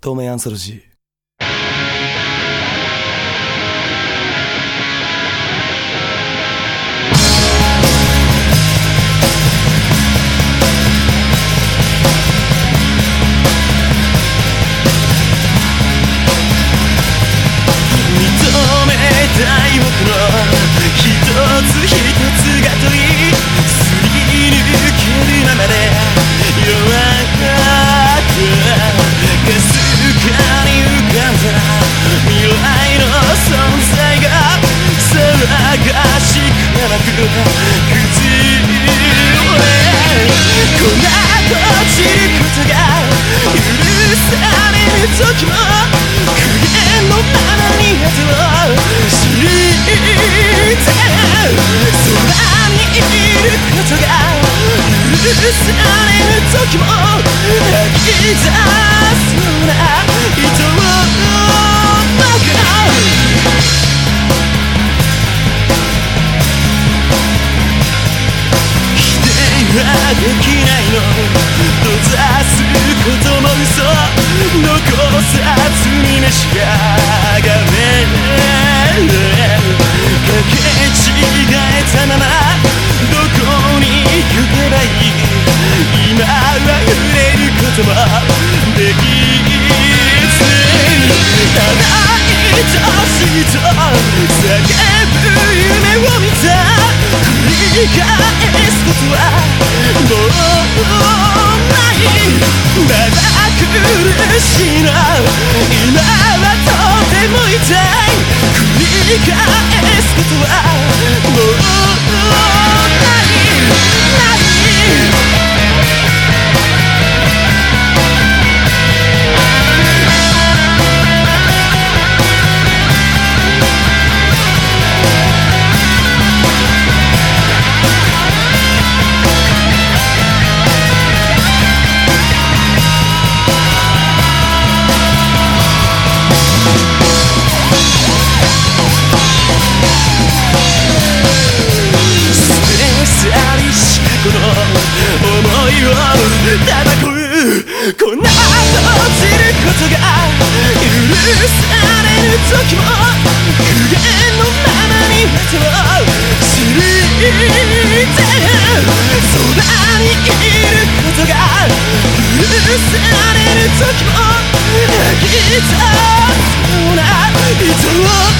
透明アンソロジー。認めたい僕の一つ一つが問いされる時も苦言のままに後を知ってそばにいることが許される時も吐き出そうな人を僕否定はできないの閉ざすことも嘘残さずに召し上がれかけ違えたままどこに行けばいい今は触れることもできずただ愛しいと叫ぶ夢を見た繰り返すことはもうり返すことはもうないない。叩くこんな閉じることが許される時も苦言のままに後を知ってそばにいることが許される時も泣き出そうな人